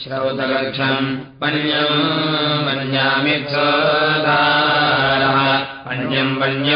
श्रौतलक्षम् पण्यम् वन्यामित्सो पण्यम् वन्य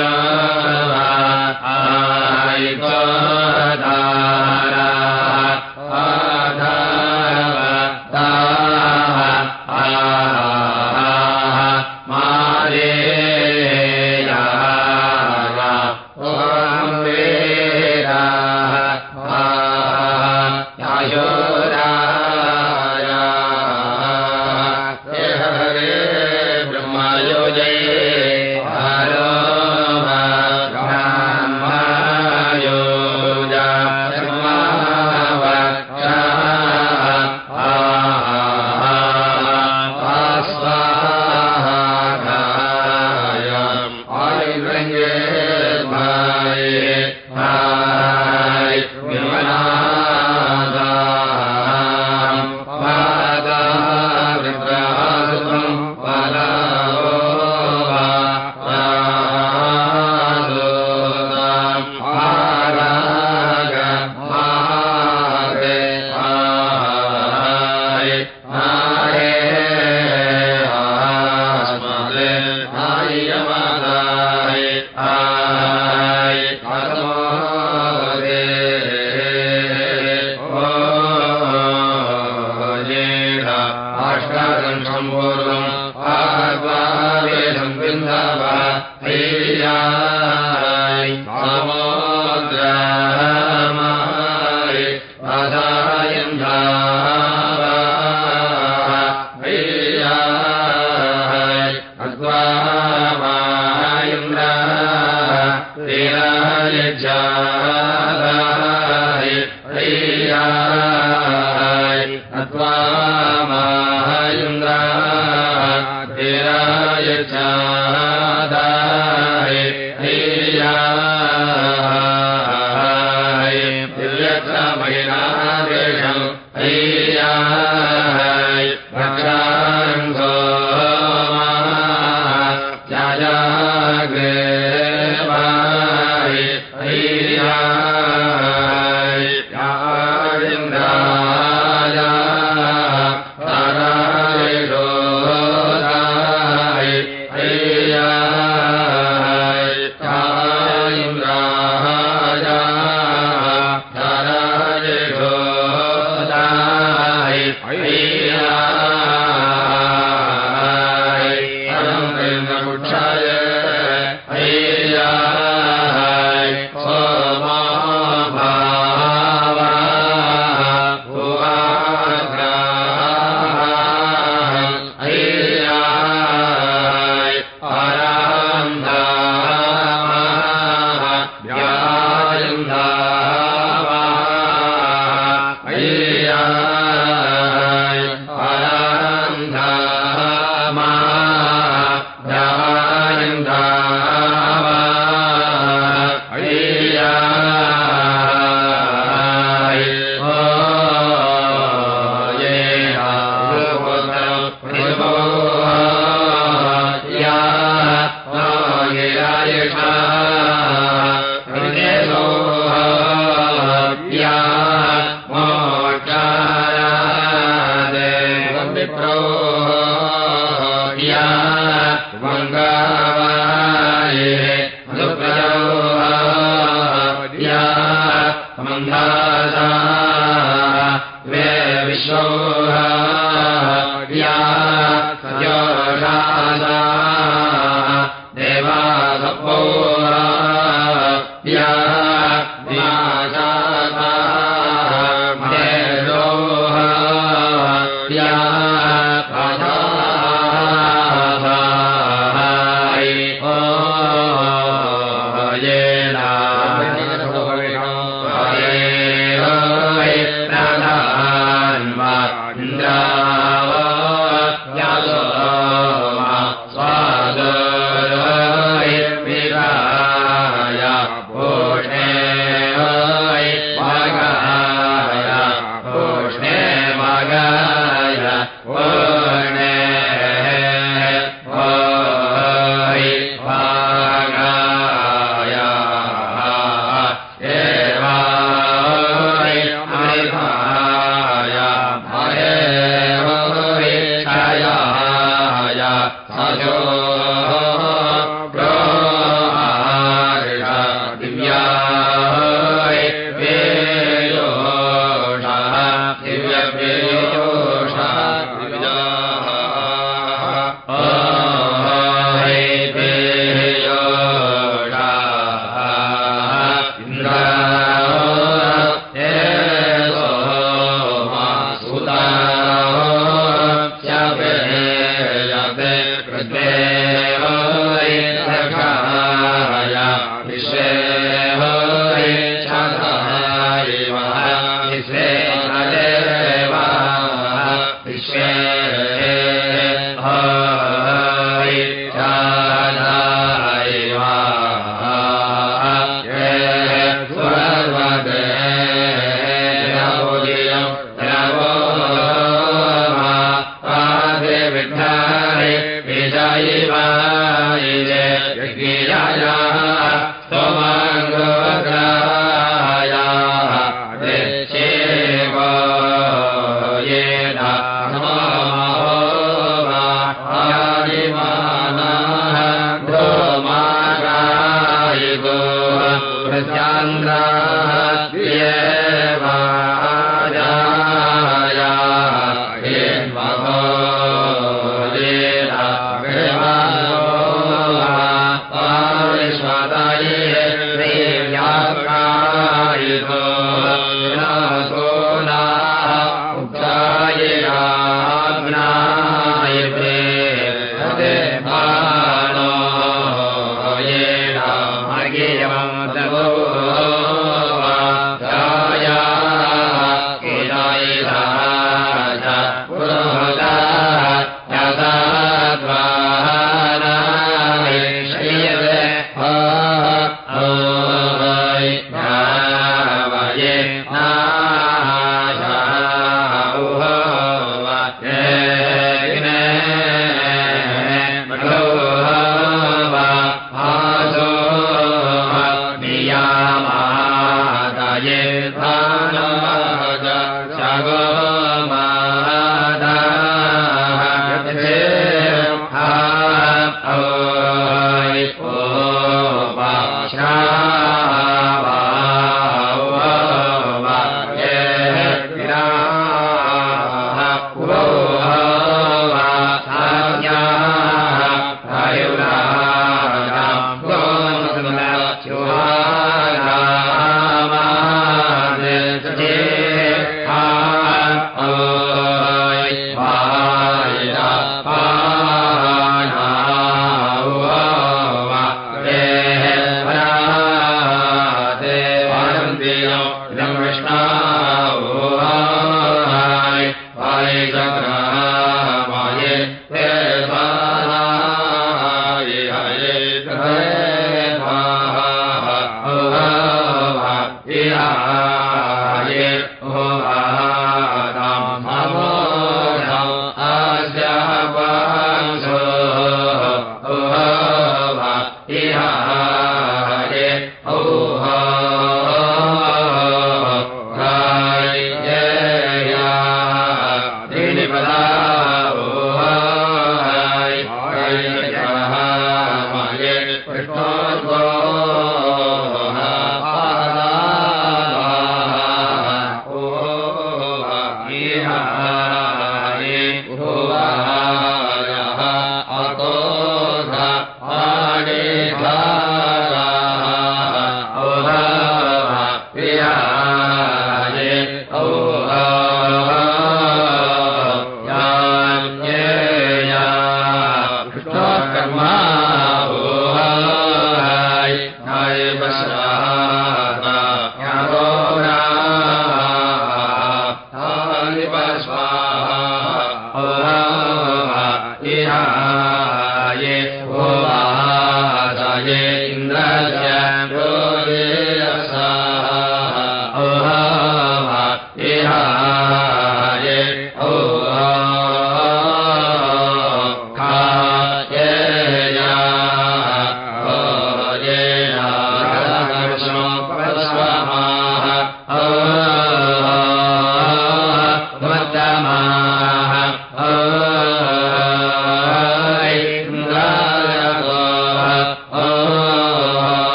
विश्वो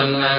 สนา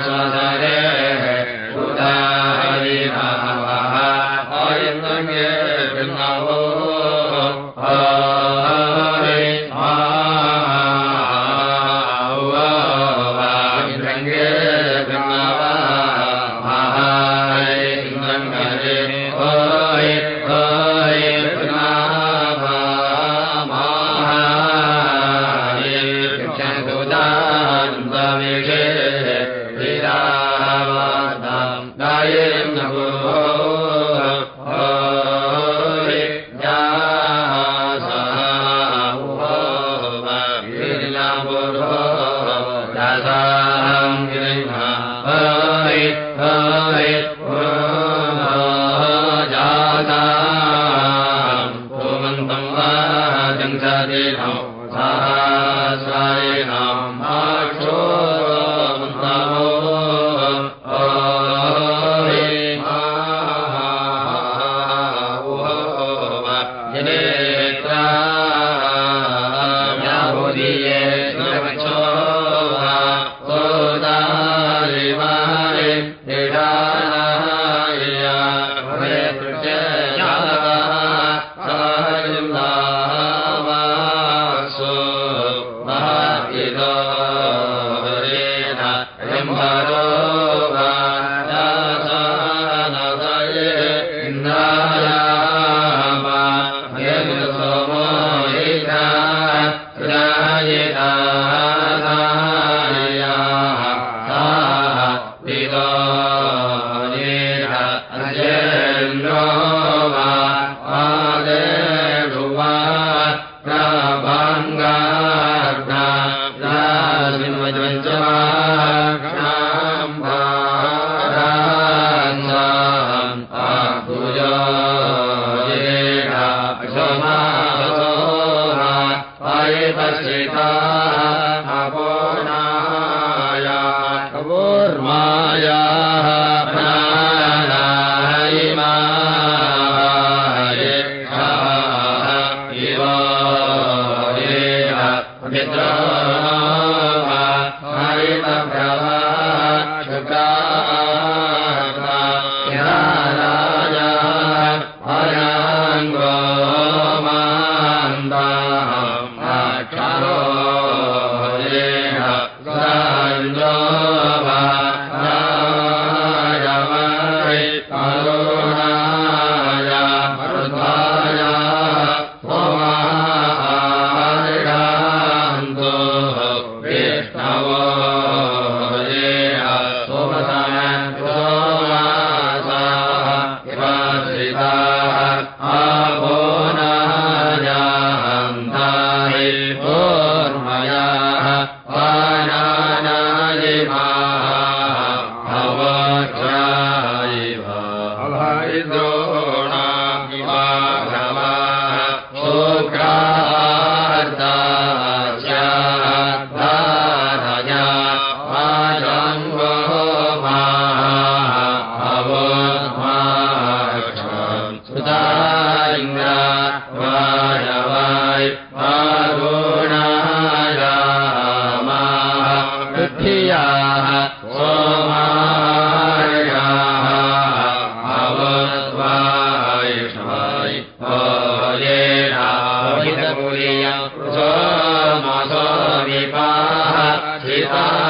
Hare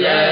Yeah.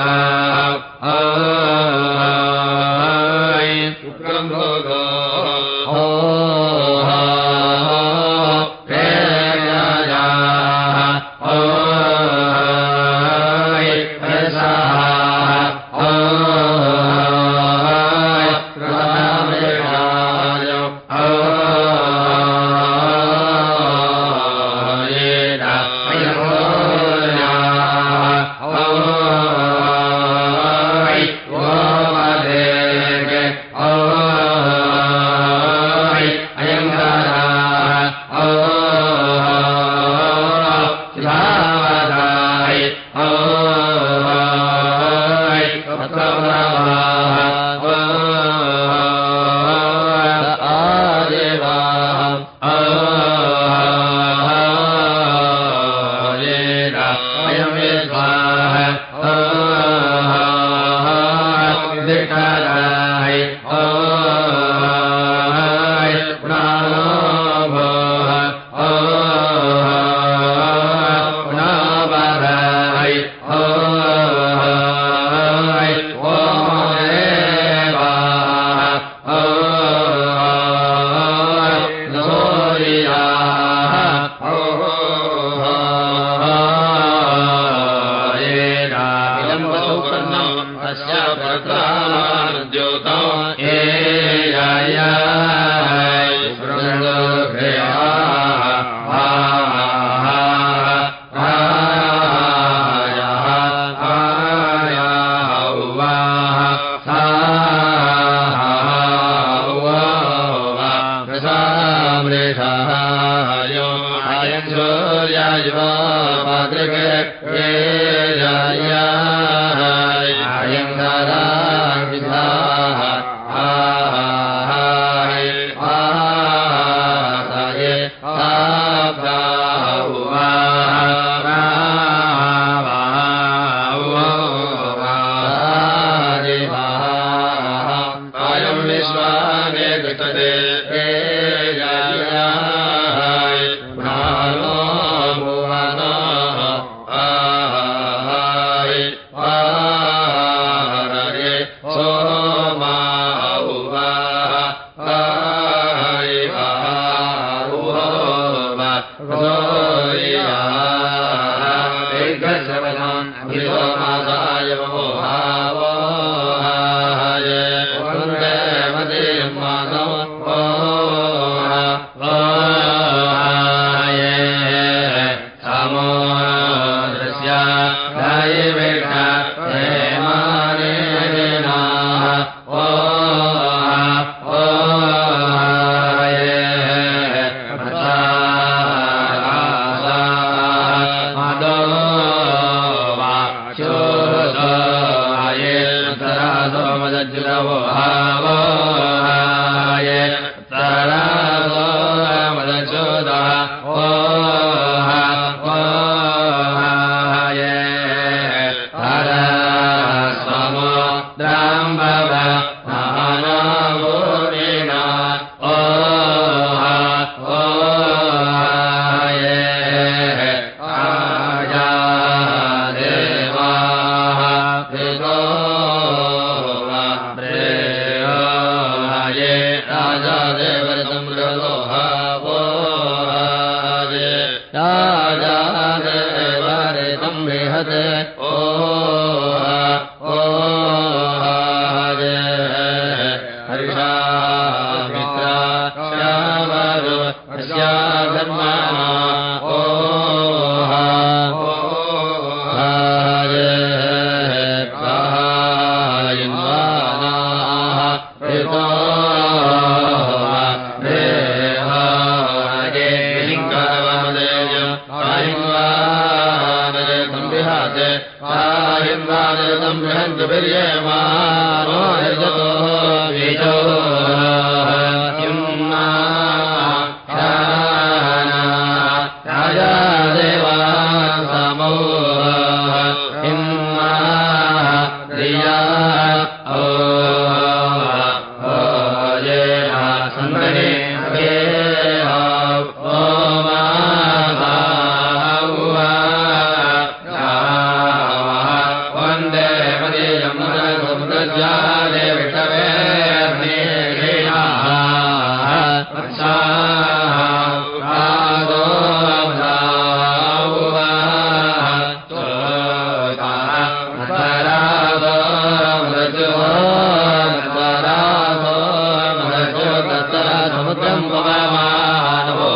นา या समुद्रम् पवामानवो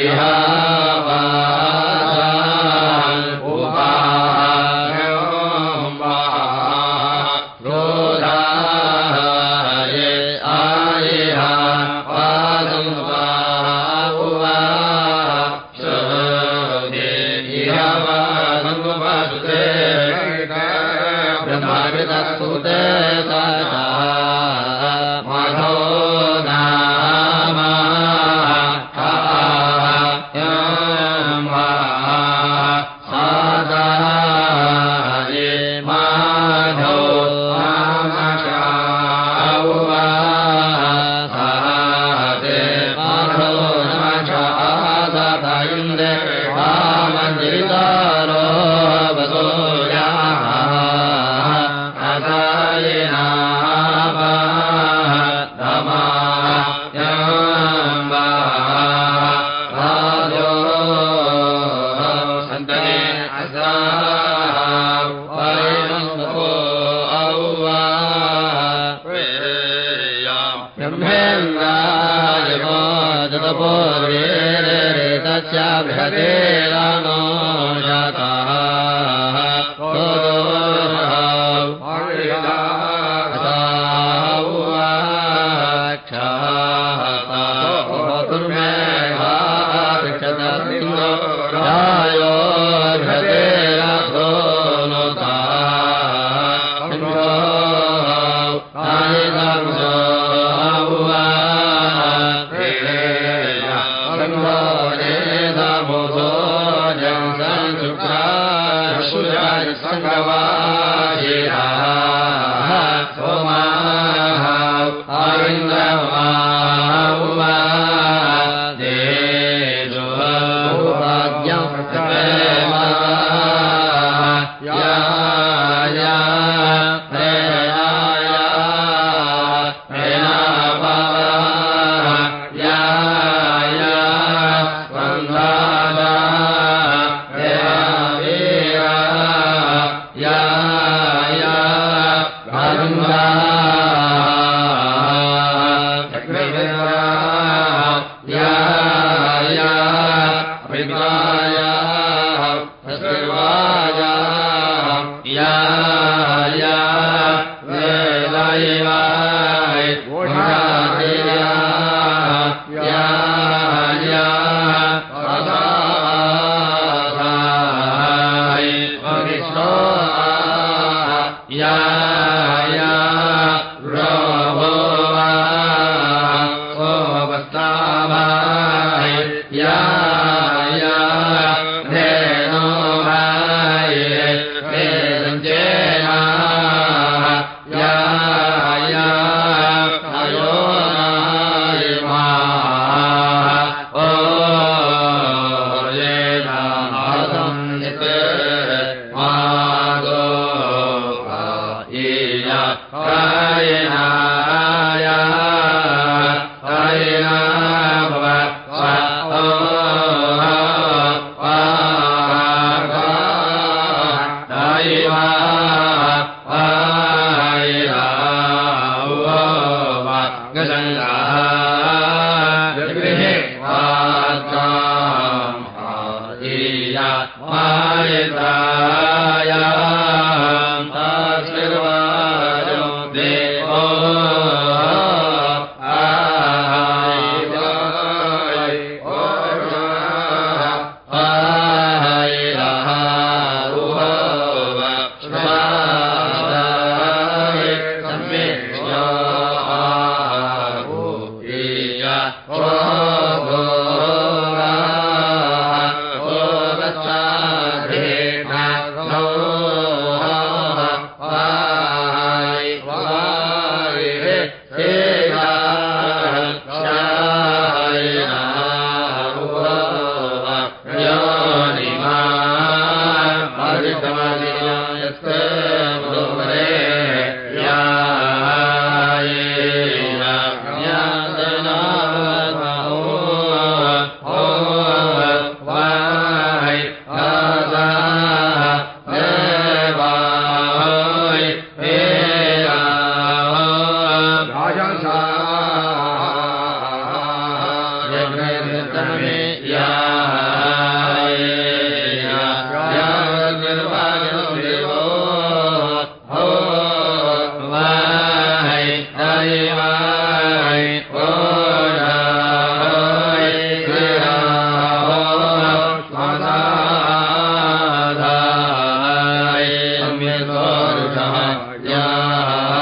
आ Right. Warden. गोरुषः या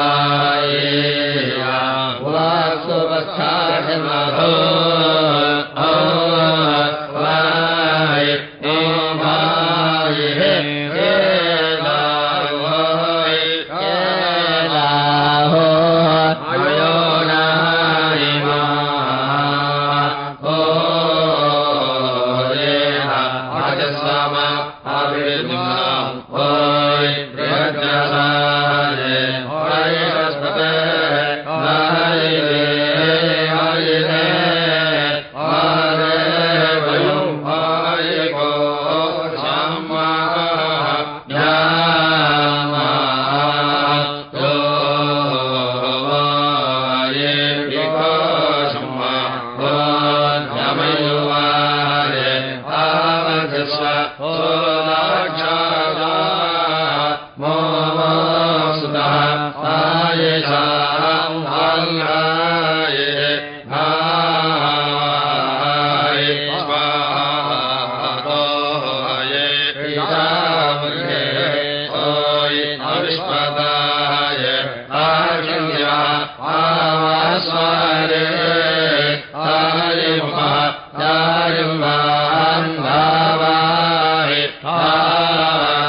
वा